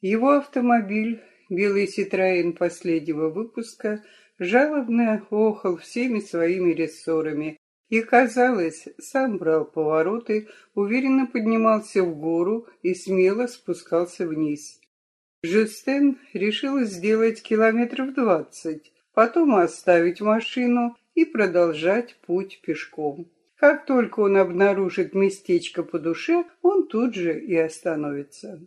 Его автомобиль, белый Ситроен последнего выпуска, жалобно охал всеми своими рессорами и, казалось, сам брал повороты, уверенно поднимался в гору и смело спускался вниз. Жюстен решил сделать километров двадцать, потом оставить машину и продолжать путь пешком. Как только он обнаружит местечко по душе, он тут же и остановится.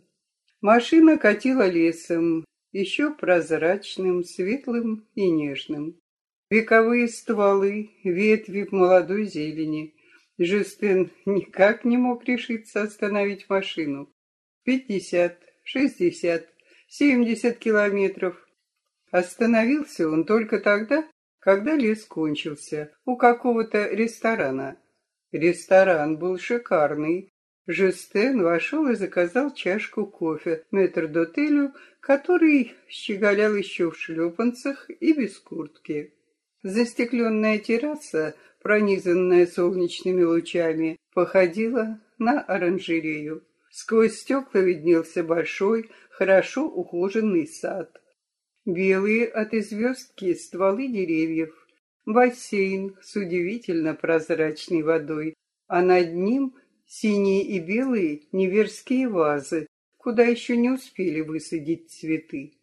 Машина катила лесом, еще прозрачным, светлым и нежным. Вековые стволы, ветви в молодой зелени. Жюстен никак не мог решиться остановить машину. Пятьдесят, шестьдесят, семьдесят километров. Остановился он только тогда, когда лес кончился, у какого-то ресторана. Ресторан был шикарный. Жестен вошел и заказал чашку кофе метрдотелю, который щеголял еще в шлепанцах и без куртки. Застекленная терраса, пронизанная солнечными лучами, походила на оранжерею. Сквозь стекла виднелся большой, хорошо ухоженный сад. Белые от известки стволы деревьев, бассейн с удивительно прозрачной водой, а над ним синие и белые неверские вазы, куда еще не успели высадить цветы.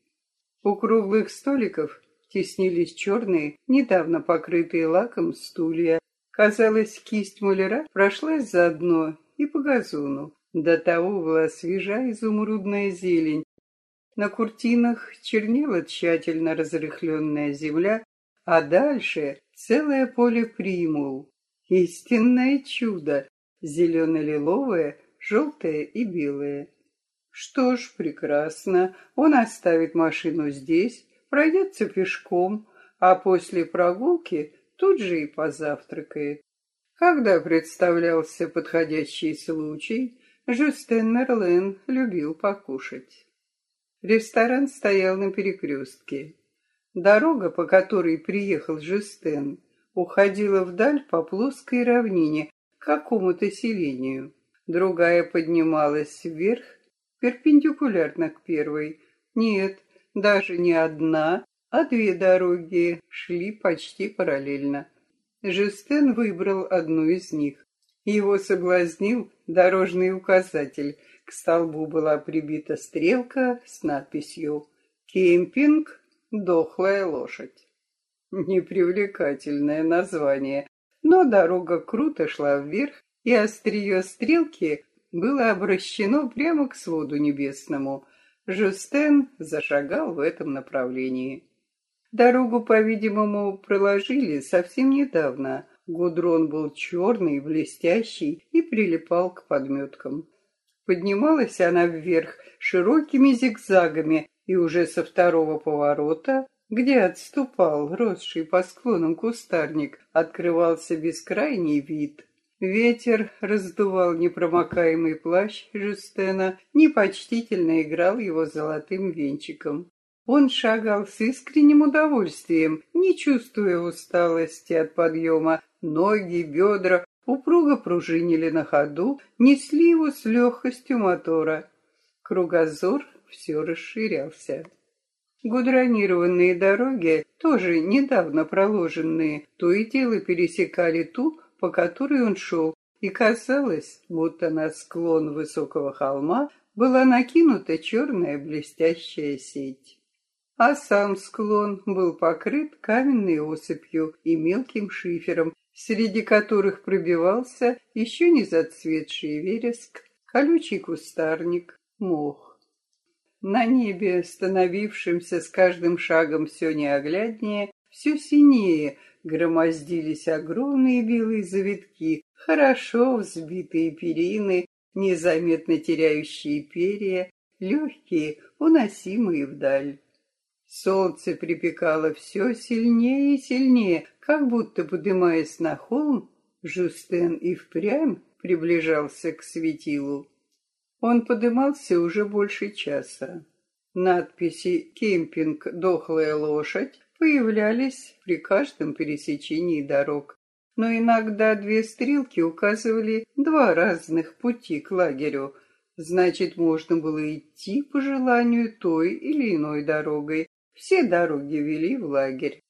У круглых столиков теснились черные, недавно покрытые лаком стулья. Казалось, кисть маляра прошлась заодно и по газону. До того была свежа изумрудная зелень. На куртинах чернела тщательно разрыхленная земля, а дальше целое поле примул. Истинное чудо, зелено-лиловое, желтое и белое. Что ж, прекрасно, он оставит машину здесь, пройдется пешком, а после прогулки тут же и позавтракает. Когда представлялся подходящий случай, Жюстен Мерлен любил покушать. Ресторан стоял на перекрестке. Дорога, по которой приехал Жестен, уходила вдаль по плоской равнине к какому-то селению. Другая поднималась вверх, перпендикулярно к первой. Нет, даже не одна, а две дороги шли почти параллельно. Жестен выбрал одну из них. Его соблазнил дорожный указатель. К столбу была прибита стрелка с надписью «Кемпинг Дохлая лошадь. Непривлекательное название, но дорога круто шла вверх, и острие стрелки было обращено прямо к своду небесному. Жустен зашагал в этом направлении. Дорогу, по-видимому, проложили совсем недавно. Гудрон был черный, блестящий и прилипал к подметкам. Поднималась она вверх широкими зигзагами, и уже со второго поворота, где отступал росший по склонам кустарник, открывался бескрайний вид. Ветер раздувал непромокаемый плащ Жюстена, непочтительно играл его золотым венчиком. Он шагал с искренним удовольствием, не чувствуя усталости от подъема. Ноги, бедра упруго пружинили на ходу, несли его с легкостью мотора. Кругозор все расширялся. Гудронированные дороги, тоже недавно проложенные, то и дело пересекали ту, по которой он шел, и казалось, будто на склон высокого холма была накинута черная блестящая сеть. А сам склон был покрыт каменной осыпью и мелким шифером, среди которых пробивался еще не зацветший вереск, колючий кустарник, мох. На небе, становившемся с каждым шагом все неогляднее, все синее, громоздились огромные белые завитки, хорошо взбитые перины, незаметно теряющие перья, легкие, уносимые вдаль. Солнце припекало все сильнее и сильнее, как будто, подымаясь на холм, Жустен и впрямь приближался к светилу. Он подымался уже больше часа. Надписи «Кемпинг. Дохлая лошадь» появлялись при каждом пересечении дорог. Но иногда две стрелки указывали два разных пути к лагерю. Значит, можно было идти по желанию той или иной дорогой. Все дороги вели в лагерь.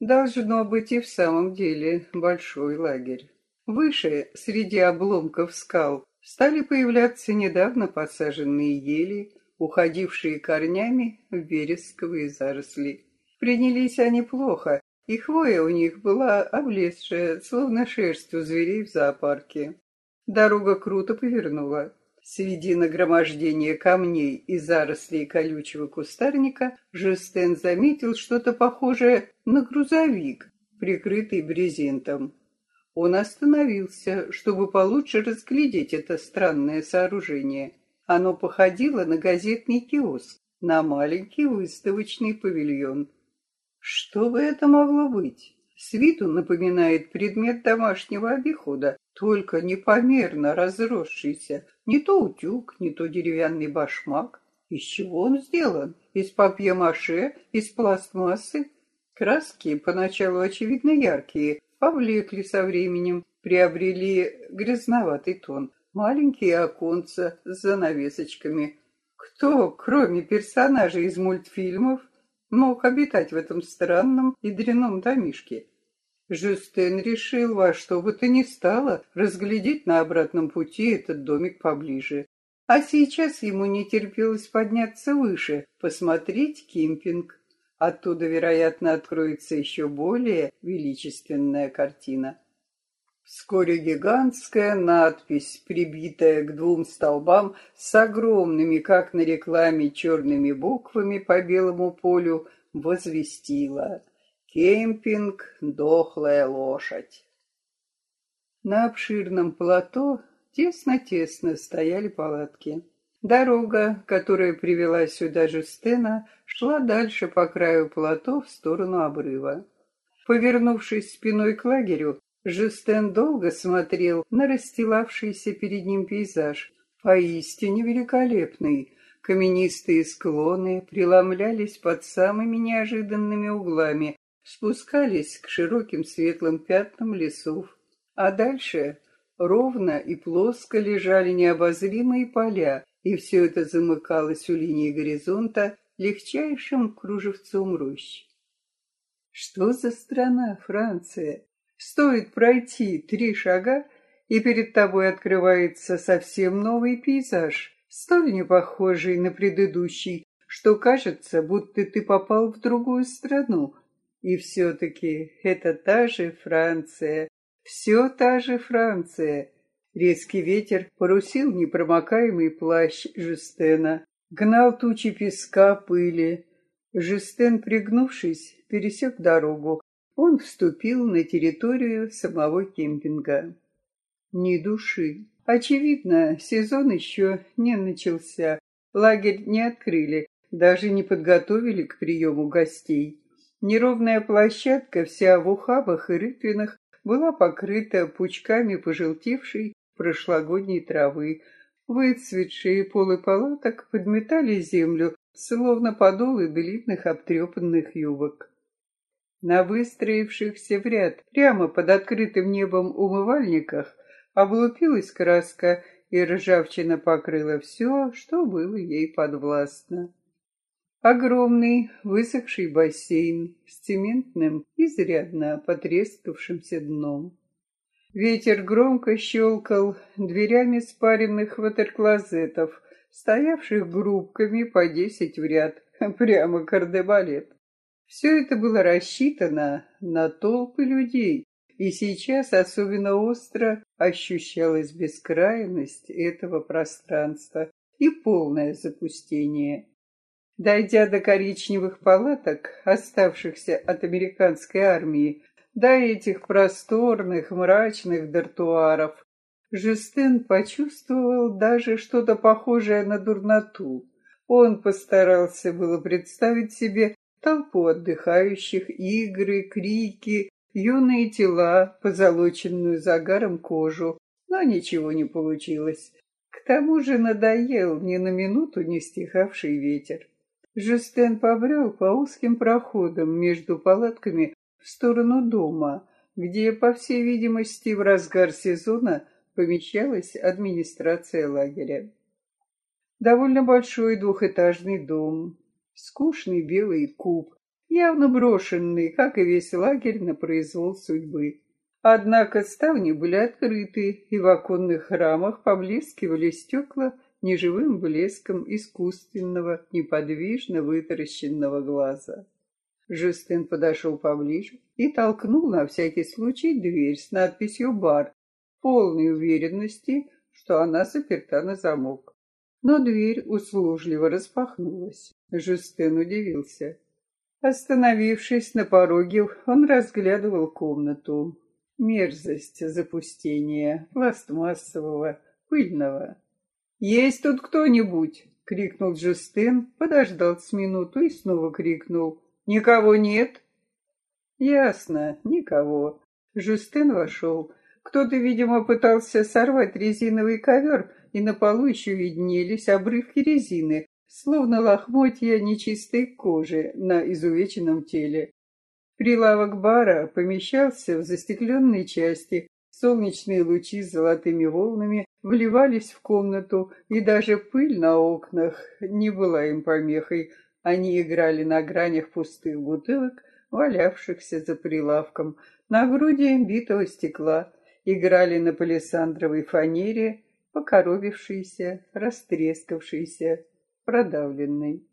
Должно быть и в самом деле большой лагерь. Выше, среди обломков скал, стали появляться недавно посаженные ели, уходившие корнями в вересковые заросли. Принялись они плохо, и хвоя у них была облезшая, словно шерсть у зверей в зоопарке. Дорога круто повернула. Среди нагромождения камней и зарослей колючего кустарника Жестен заметил что-то похожее на грузовик, прикрытый брезентом. Он остановился, чтобы получше разглядеть это странное сооружение. Оно походило на газетный киоск, на маленький выставочный павильон. Что бы это могло быть? С виду напоминает предмет домашнего обихода, только непомерно разросшийся. Не то утюг, не то деревянный башмак. Из чего он сделан? Из папье-маше, из пластмассы? Краски, поначалу очевидно яркие, повлекли со временем, приобрели грязноватый тон. Маленькие оконца с занавесочками. Кто, кроме персонажей из мультфильмов, мог обитать в этом странном и дряном домишке? Жюстен решил во что бы то ни стало разглядеть на обратном пути этот домик поближе. А сейчас ему не терпелось подняться выше, посмотреть кемпинг. Оттуда, вероятно, откроется еще более величественная картина. Вскоре гигантская надпись, прибитая к двум столбам с огромными, как на рекламе, черными буквами по белому полю, возвестила Кемпинг «Дохлая лошадь». На обширном плато тесно-тесно стояли палатки. Дорога, которая привела сюда Жустена, шла дальше по краю плато в сторону обрыва. Повернувшись спиной к лагерю, Жустен долго смотрел на расстилавшийся перед ним пейзаж, поистине великолепный. Каменистые склоны преломлялись под самыми неожиданными углами, спускались к широким светлым пятнам лесов, а дальше ровно и плоско лежали необозримые поля, и все это замыкалось у линии горизонта легчайшим кружевцом рощ. Что за страна Франция? Стоит пройти три шага, и перед тобой открывается совсем новый пейзаж, столь не похожий на предыдущий, что кажется, будто ты попал в другую страну, и все-таки это та же Франция, все та же Франция. Резкий ветер порусил непромокаемый плащ Жустена, гнал тучи песка, пыли. Жустен, пригнувшись, пересек дорогу. Он вступил на территорию самого кемпинга. Ни души. Очевидно, сезон еще не начался. Лагерь не открыли, даже не подготовили к приему гостей. Неровная площадка, вся в ухабах и рытвинах, была покрыта пучками пожелтевшей прошлогодней травы. Выцветшие полы палаток подметали землю, словно подолы длинных обтрепанных юбок. На выстроившихся в ряд, прямо под открытым небом умывальниках, облупилась краска, и ржавчина покрыла все, что было ей подвластно. Огромный высохший бассейн с цементным, изрядно потрескавшимся дном. Ветер громко щелкал дверями спаренных ватерклозетов, стоявших группками по десять в ряд, прямо кардебалет. Все это было рассчитано на толпы людей, и сейчас особенно остро ощущалась бескрайность этого пространства и полное запустение. Дойдя до коричневых палаток, оставшихся от американской армии, до этих просторных, мрачных дартуаров, Жестен почувствовал даже что-то похожее на дурноту. Он постарался было представить себе толпу отдыхающих, игры, крики, юные тела, позолоченную загаром кожу, но ничего не получилось. К тому же надоел ни на минуту не стихавший ветер. Жестен побрел по узким проходам между палатками в сторону дома, где, по всей видимости, в разгар сезона помещалась администрация лагеря. Довольно большой двухэтажный дом, скучный белый куб, явно брошенный, как и весь лагерь, на произвол судьбы. Однако ставни были открыты, и в оконных рамах поблескивали стекла неживым блеском искусственного, неподвижно вытаращенного глаза. Жюстин подошел поближе и толкнул на всякий случай дверь с надписью «Бар», полной уверенности, что она заперта на замок. Но дверь услужливо распахнулась. Жюстин удивился. Остановившись на пороге, он разглядывал комнату. Мерзость запустения, пластмассового, пыльного. «Есть тут кто-нибудь?» — крикнул Джустин, подождал с минуту и снова крикнул. «Никого нет?» «Ясно, никого». Жустин вошел. Кто-то, видимо, пытался сорвать резиновый ковер, и на полу еще виднелись обрывки резины, словно лохмотья нечистой кожи на изувеченном теле. Прилавок бара помещался в застекленной части, Солнечные лучи с золотыми волнами вливались в комнату, и даже пыль на окнах не была им помехой. Они играли на гранях пустых бутылок, валявшихся за прилавком, на груди битого стекла, играли на палисандровой фанере, покоробившейся, растрескавшейся, продавленной.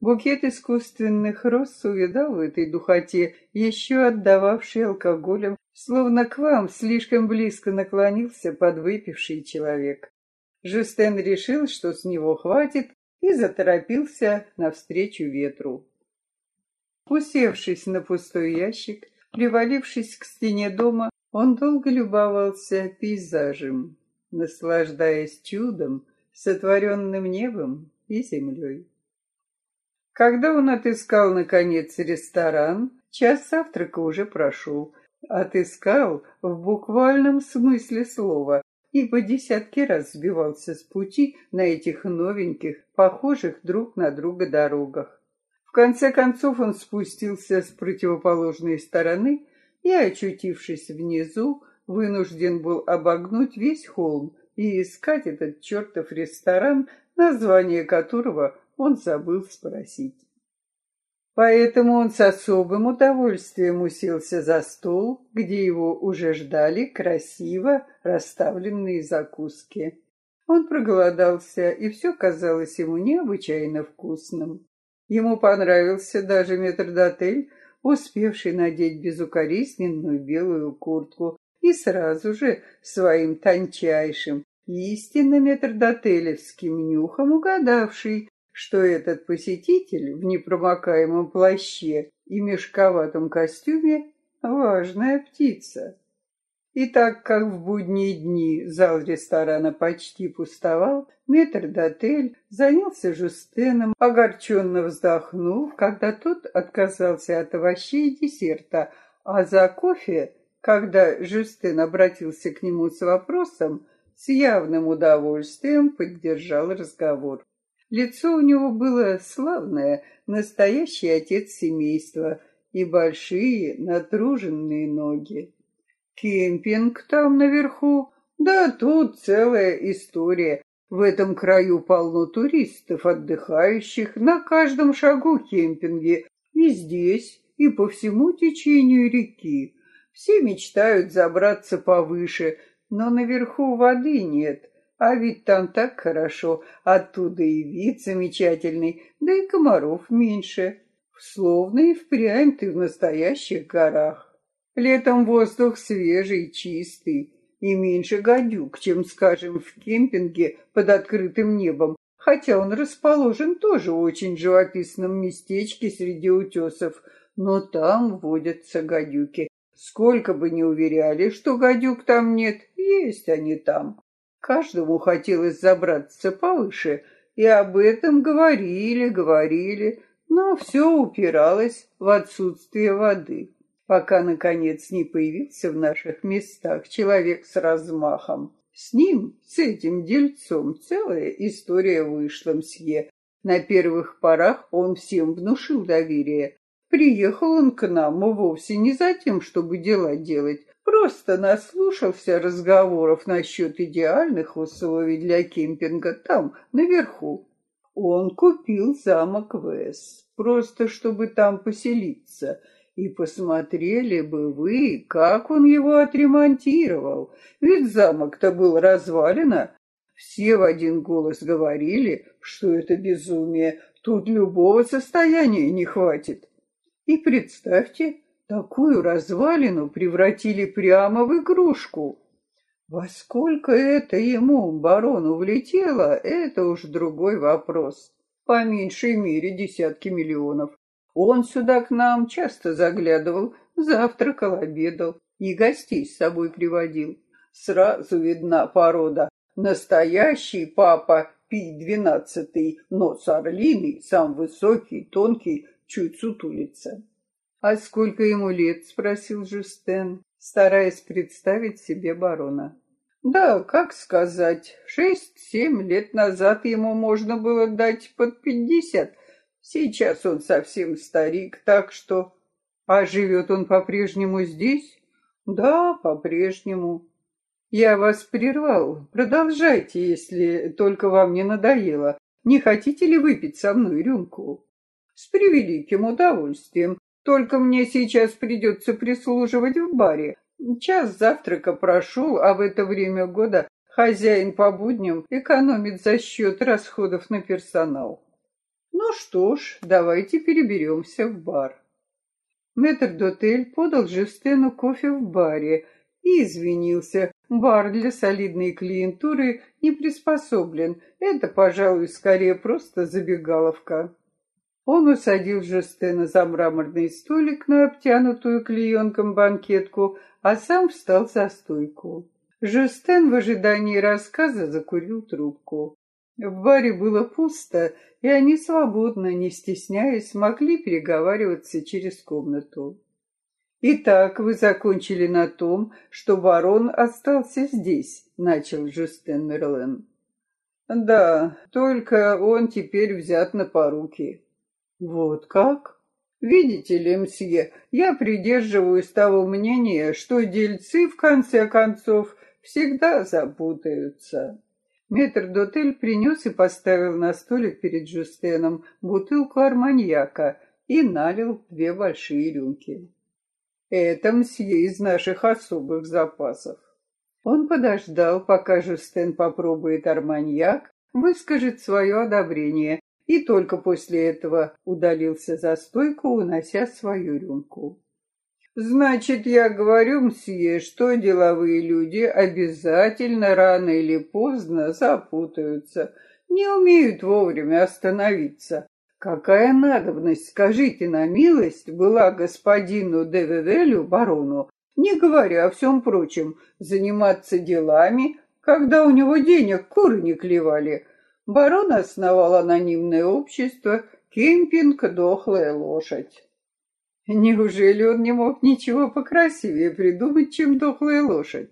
Букет искусственных роз увидал в этой духоте, еще отдававший алкоголем Словно к вам слишком близко наклонился подвыпивший человек. Жюстен решил, что с него хватит, и заторопился навстречу ветру. Усевшись на пустой ящик, привалившись к стене дома, он долго любовался пейзажем, наслаждаясь чудом, сотворенным небом и землей. Когда он отыскал, наконец, ресторан, час завтрака уже прошел, Отыскал в буквальном смысле слова, ибо десятки раз сбивался с пути на этих новеньких, похожих друг на друга дорогах. В конце концов он спустился с противоположной стороны и, очутившись внизу, вынужден был обогнуть весь холм и искать этот чертов ресторан, название которого он забыл спросить. Поэтому он с особым удовольствием уселся за стол, где его уже ждали красиво расставленные закуски. Он проголодался, и все казалось ему необычайно вкусным. Ему понравился даже метрдотель, успевший надеть безукоризненную белую куртку, и сразу же своим тончайшим, истинно метрдотелевским нюхом угадавший, что этот посетитель в непромокаемом плаще и мешковатом костюме — важная птица. И так как в будние дни зал ресторана почти пустовал, метрдотель занялся Жустеном, огорченно вздохнув, когда тот отказался от овощей и десерта, а за кофе, когда Жустен обратился к нему с вопросом, с явным удовольствием поддержал разговор. Лицо у него было славное, настоящий отец семейства и большие натруженные ноги. Кемпинг там наверху, да тут целая история. В этом краю полно туристов, отдыхающих на каждом шагу кемпинги, и здесь, и по всему течению реки. Все мечтают забраться повыше, но наверху воды нет — а ведь там так хорошо, оттуда и вид замечательный, да и комаров меньше. Словно и впрямь ты в настоящих горах. Летом воздух свежий, чистый, и меньше гадюк, чем, скажем, в кемпинге под открытым небом, хотя он расположен тоже в очень живописном местечке среди утесов, но там водятся гадюки. Сколько бы ни уверяли, что гадюк там нет, есть они там. Каждому хотелось забраться повыше, и об этом говорили, говорили, но все упиралось в отсутствие воды, пока, наконец, не появился в наших местах человек с размахом. С ним, с этим дельцом, целая история вышла, мсье. На первых порах он всем внушил доверие. Приехал он к нам вовсе не за тем, чтобы дела делать, Просто наслушался разговоров насчет идеальных условий для кемпинга там, наверху. Он купил замок Вес, просто чтобы там поселиться. И посмотрели бы вы, как он его отремонтировал. Ведь замок-то был развалено. Все в один голос говорили, что это безумие, тут любого состояния не хватит. И представьте, Такую развалину превратили прямо в игрушку. Во сколько это ему, барону, влетело, это уж другой вопрос. По меньшей мере десятки миллионов. Он сюда к нам часто заглядывал, завтракал, обедал и гостей с собой приводил. Сразу видна порода. Настоящий папа Пий-двенадцатый, но с орлиной, сам высокий, тонкий, чуть сутулится. «А сколько ему лет?» — спросил Жюстен, стараясь представить себе барона. «Да, как сказать, шесть-семь лет назад ему можно было дать под пятьдесят. Сейчас он совсем старик, так что...» «А живет он по-прежнему здесь?» «Да, по-прежнему». «Я вас прервал. Продолжайте, если только вам не надоело. Не хотите ли выпить со мной рюмку?» «С превеликим удовольствием. Только мне сейчас придется прислуживать в баре. Час завтрака прошел, а в это время года хозяин по будням экономит за счет расходов на персонал. Ну что ж, давайте переберемся в бар. Метр-дотель подал Жестену кофе в баре и извинился. Бар для солидной клиентуры не приспособлен. Это, пожалуй, скорее просто забегаловка. Он усадил Жестена за мраморный столик на обтянутую клеенком банкетку, а сам встал за стойку. Жестен в ожидании рассказа закурил трубку. В баре было пусто, и они свободно, не стесняясь, могли переговариваться через комнату. «Итак, вы закончили на том, что барон остался здесь», — начал Жустен Мерлен. «Да, только он теперь взят на поруки. Вот как? Видите ли, мсье, я придерживаюсь того мнения, что дельцы, в конце концов, всегда запутаются. Метр-дотель принес и поставил на столик перед Жустеном бутылку арманьяка и налил две большие рюмки. Это мсье из наших особых запасов. Он подождал, пока Жустен попробует арманьяк, выскажет свое одобрение и только после этого удалился за стойку, унося свою рюмку. «Значит, я говорю, мсье, что деловые люди обязательно рано или поздно запутаются, не умеют вовремя остановиться. Какая надобность, скажите на милость, была господину Девевелю, барону, не говоря о всем прочем, заниматься делами, когда у него денег куры не клевали, Барон основал анонимное общество «Кемпинг. Дохлая лошадь». Неужели он не мог ничего покрасивее придумать, чем дохлая лошадь?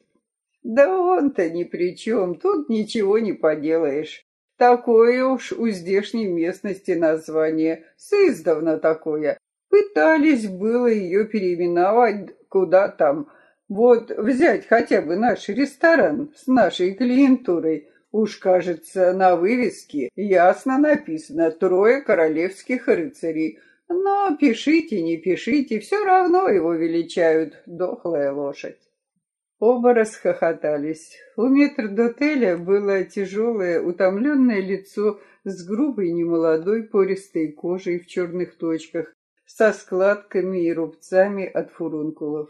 Да он-то ни при чем, тут ничего не поделаешь. Такое уж у здешней местности название, сыздавна такое. Пытались было ее переименовать куда там. Вот взять хотя бы наш ресторан с нашей клиентурой – Уж, кажется, на вывеске ясно написано «Трое королевских рыцарей». Но пишите, не пишите, все равно его величают дохлая лошадь. Оба расхохотались. У метрдотеля было тяжелое, утомленное лицо с грубой немолодой пористой кожей в черных точках, со складками и рубцами от фурункулов.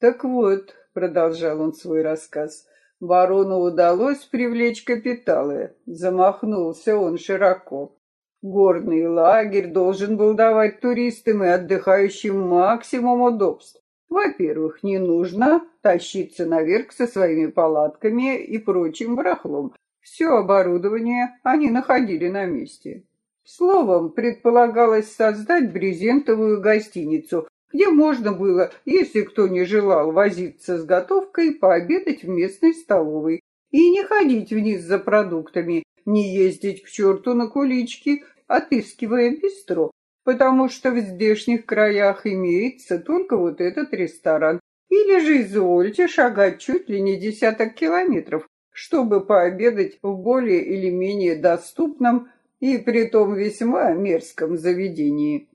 «Так вот», — продолжал он свой рассказ, Барону удалось привлечь капиталы. Замахнулся он широко. Горный лагерь должен был давать туристам и отдыхающим максимум удобств. Во-первых, не нужно тащиться наверх со своими палатками и прочим барахлом. Все оборудование они находили на месте. Словом, предполагалось создать брезентовую гостиницу, где можно было, если кто не желал возиться с готовкой, пообедать в местной столовой и не ходить вниз за продуктами, не ездить к черту на кулички, отыскивая бистро, потому что в здешних краях имеется только вот этот ресторан, Или же извольте шагать чуть ли не десяток километров, чтобы пообедать в более или менее доступном и притом весьма мерзком заведении.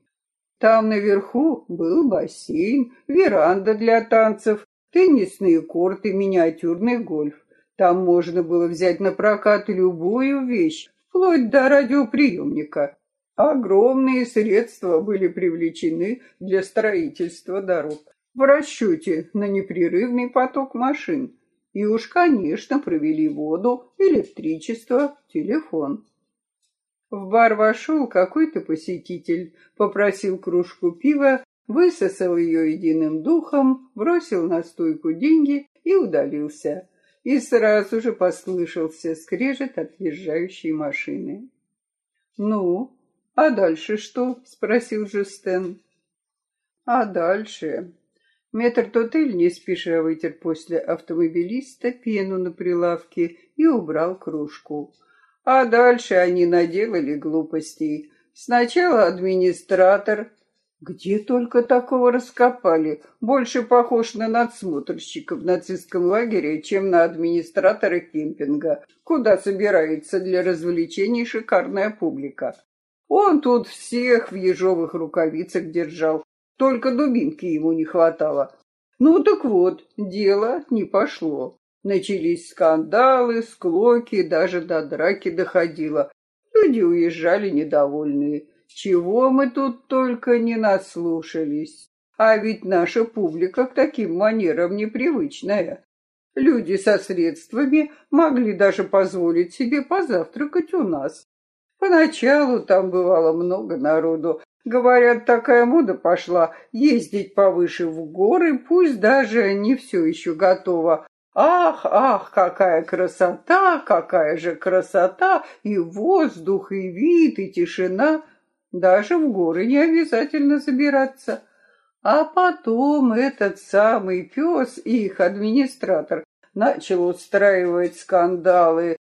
Там наверху был бассейн, веранда для танцев, теннисные корты, миниатюрный гольф. Там можно было взять на прокат любую вещь, вплоть до радиоприемника. Огромные средства были привлечены для строительства дорог в расчете на непрерывный поток машин. И уж, конечно, провели воду, электричество, телефон. В бар вошел какой-то посетитель, попросил кружку пива, высосал ее единым духом, бросил на стойку деньги и удалился. И сразу же послышался скрежет отъезжающей машины. «Ну, а дальше что?» — спросил Жюстен. «А дальше?» Метр-тотель не спеша вытер после автомобилиста пену на прилавке и убрал кружку. А дальше они наделали глупостей. Сначала администратор, где только такого раскопали, больше похож на надсмотрщика в нацистском лагере, чем на администратора кемпинга, куда собирается для развлечений шикарная публика. Он тут всех в ежовых рукавицах держал, только дубинки ему не хватало. Ну так вот, дело не пошло. Начались скандалы, склоки, даже до драки доходило. Люди уезжали недовольные. Чего мы тут только не наслушались. А ведь наша публика к таким манерам непривычная. Люди со средствами могли даже позволить себе позавтракать у нас. Поначалу там бывало много народу. Говорят, такая мода пошла ездить повыше в горы, пусть даже не все еще готово, Ах, ах, какая красота, какая же красота, и воздух, и вид, и тишина. Даже в горы не обязательно забираться. А потом этот самый пес, их администратор, начал устраивать скандалы.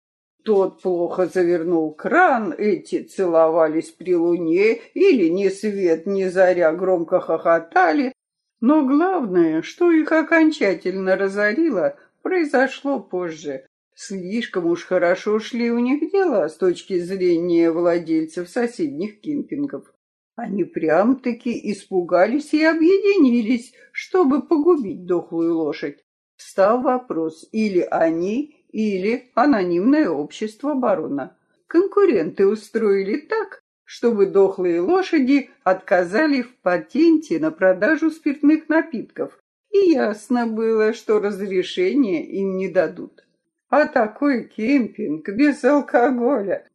Тот плохо завернул кран, эти целовались при луне, или ни свет, ни заря громко хохотали. Но главное, что их окончательно разорило — произошло позже. Слишком уж хорошо шли у них дела с точки зрения владельцев соседних кемпингов. Они прям-таки испугались и объединились, чтобы погубить дохлую лошадь. Встал вопрос, или они, или анонимное общество барона. Конкуренты устроили так, чтобы дохлые лошади отказали в патенте на продажу спиртных напитков, и ясно было, что разрешения им не дадут. А такой кемпинг без алкоголя.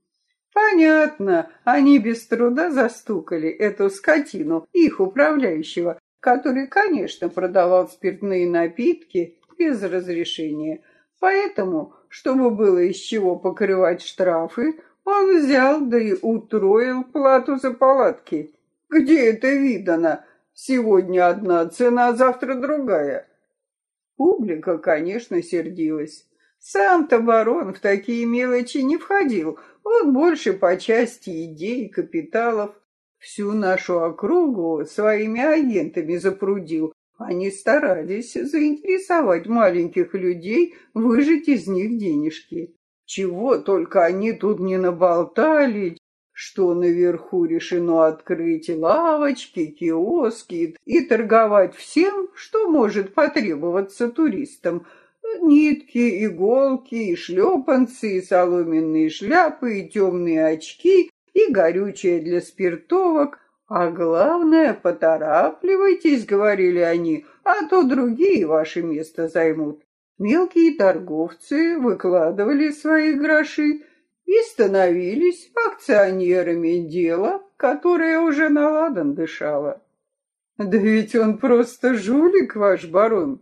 Понятно, они без труда застукали эту скотину, их управляющего, который, конечно, продавал спиртные напитки без разрешения. Поэтому, чтобы было из чего покрывать штрафы, он взял да и утроил плату за палатки. Где это видано? Сегодня одна цена, завтра другая. Публика, конечно, сердилась. Сам-то барон в такие мелочи не входил. Он больше по части идей, капиталов. Всю нашу округу своими агентами запрудил. Они старались заинтересовать маленьких людей, выжать из них денежки. Чего только они тут не наболтали, что наверху решено открыть лавочки, киоски и торговать всем, что может потребоваться туристам. Нитки, иголки, и шлепанцы, и соломенные шляпы, и темные очки, и горючее для спиртовок. А главное, поторапливайтесь, говорили они, а то другие ваше место займут. Мелкие торговцы выкладывали свои гроши, и становились акционерами дела, которое уже наладан дышало. Да ведь он просто жулик, ваш барон.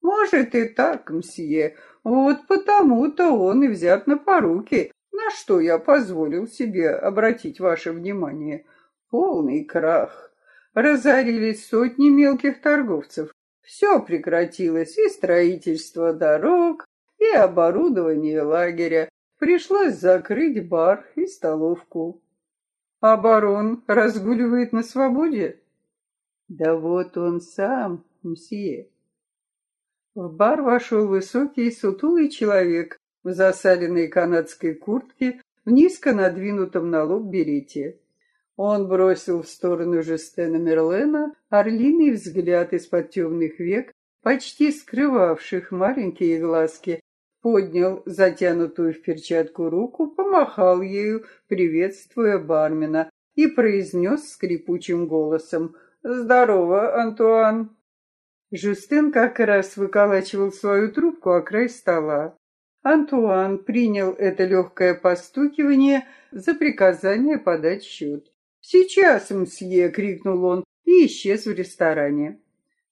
Может и так, мсье, вот потому-то он и взят на поруки, на что я позволил себе обратить ваше внимание. Полный крах. Разорились сотни мелких торговцев. Все прекратилось, и строительство дорог, и оборудование лагеря, Пришлось закрыть бар и столовку. А барон разгуливает на свободе? Да вот он сам, мсье. В бар вошел высокий сутулый человек в засаленной канадской куртке в низко надвинутом на лоб берете. Он бросил в сторону Жестена Мерлена орлиный взгляд из-под темных век, почти скрывавших маленькие глазки, поднял затянутую в перчатку руку, помахал ею, приветствуя бармена, и произнес скрипучим голосом «Здорово, Антуан!». Жюстин как раз выколачивал свою трубку о край стола. Антуан принял это легкое постукивание за приказание подать счет. «Сейчас, мсье!» — крикнул он и исчез в ресторане.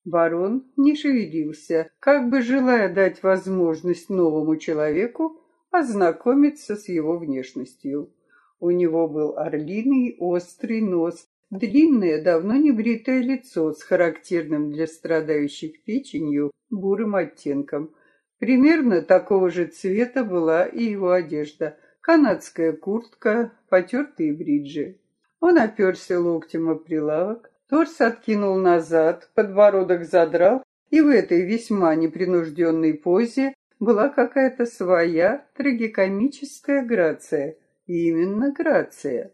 Барон не шевелился, как бы желая дать возможность новому человеку ознакомиться с его внешностью. У него был орлиный острый нос, длинное, давно не бритое лицо с характерным для страдающих печенью бурым оттенком. Примерно такого же цвета была и его одежда. Канадская куртка, потертые бриджи. Он оперся локтем о прилавок, Торс откинул назад, подбородок задрал, и в этой весьма непринужденной позе была какая-то своя трагикомическая грация. Именно грация.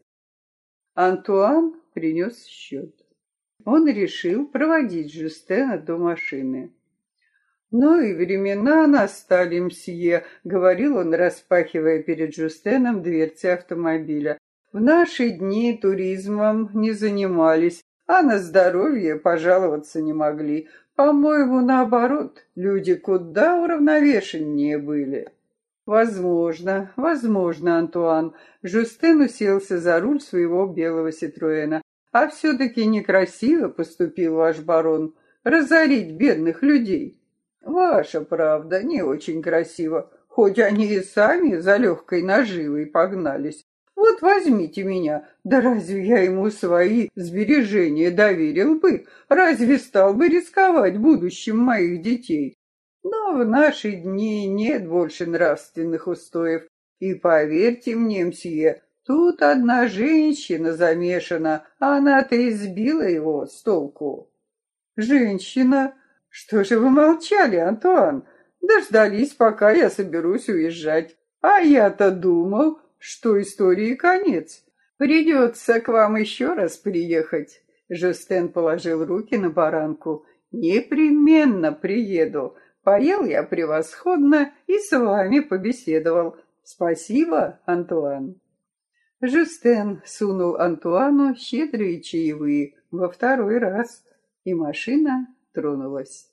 Антуан принес счет. Он решил проводить Жюстена до машины. «Ну и времена настали, мсье», — говорил он, распахивая перед Жюстеном дверцы автомобиля. «В наши дни туризмом не занимались, а на здоровье пожаловаться не могли. По-моему, наоборот, люди куда уравновешеннее были. Возможно, возможно, Антуан. Жустен уселся за руль своего белого Ситроэна. А все-таки некрасиво поступил ваш барон. Разорить бедных людей. Ваша правда, не очень красиво. Хоть они и сами за легкой наживой погнались. Вот возьмите меня. Да разве я ему свои сбережения доверил бы? Разве стал бы рисковать будущим моих детей? Но в наши дни нет больше нравственных устоев. И поверьте мне, мсье, тут одна женщина замешана, а она-то избила его с толку. Женщина? Что же вы молчали, Антуан? Дождались, пока я соберусь уезжать. А я-то думал, что истории конец. Придется к вам еще раз приехать. Жестен положил руки на баранку. Непременно приеду. Поел я превосходно и с вами побеседовал. Спасибо, Антуан. Жустен сунул Антуану щедрые чаевые во второй раз, и машина тронулась.